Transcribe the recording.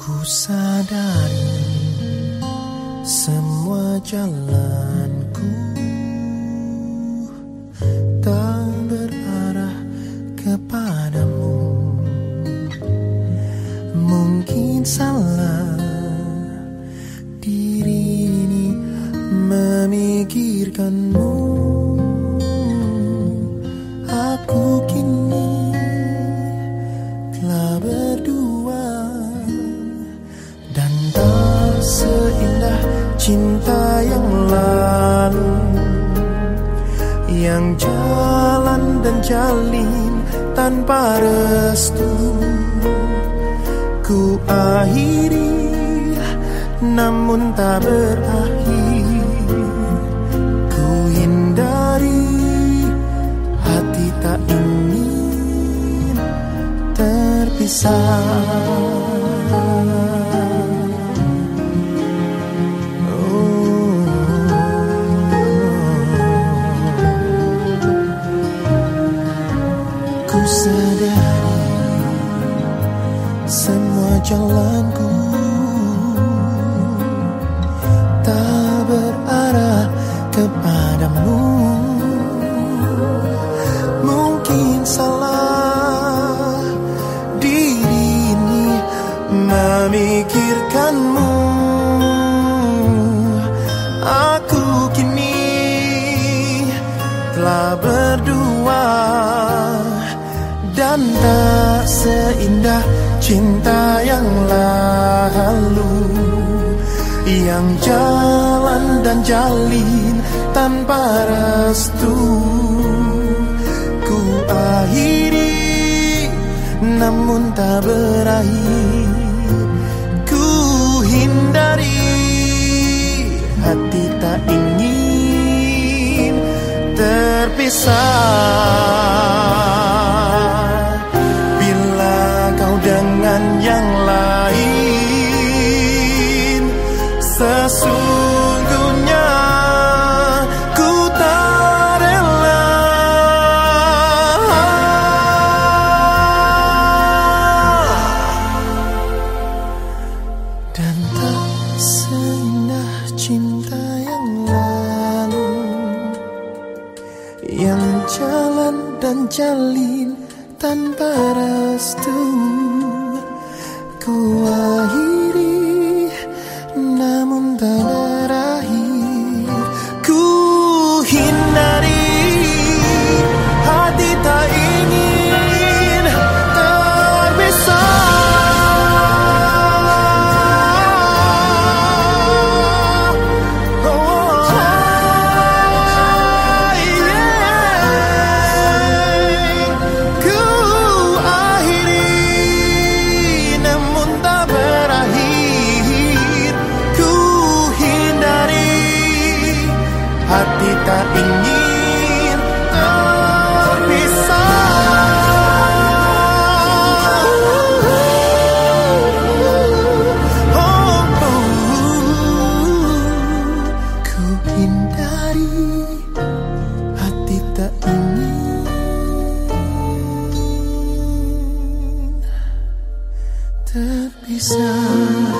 Ku sadari semua jalanku tak berarah kepadamu. Mungkin salah diri ini memikirkanmu. Cinta yang lalu yang jalan dan jalin tanpa restu. Ku akhiri namun tak berakhir. Ku hindari hati tak ingin terpisah Ku sadari semua jalanku tak berarah kepadamu. Mungkin salah tak seindah cinta yang lalu yang jalan dan jalin tanpa restu. Ku akhiri namun tak berakhir. Ku hindari hati tak ingin terpisah sesungguhnya ku tak rela. Dan tak seindah cinta yang lalu yang jalan dan jalin tanpa restu ku akhiri terpisah.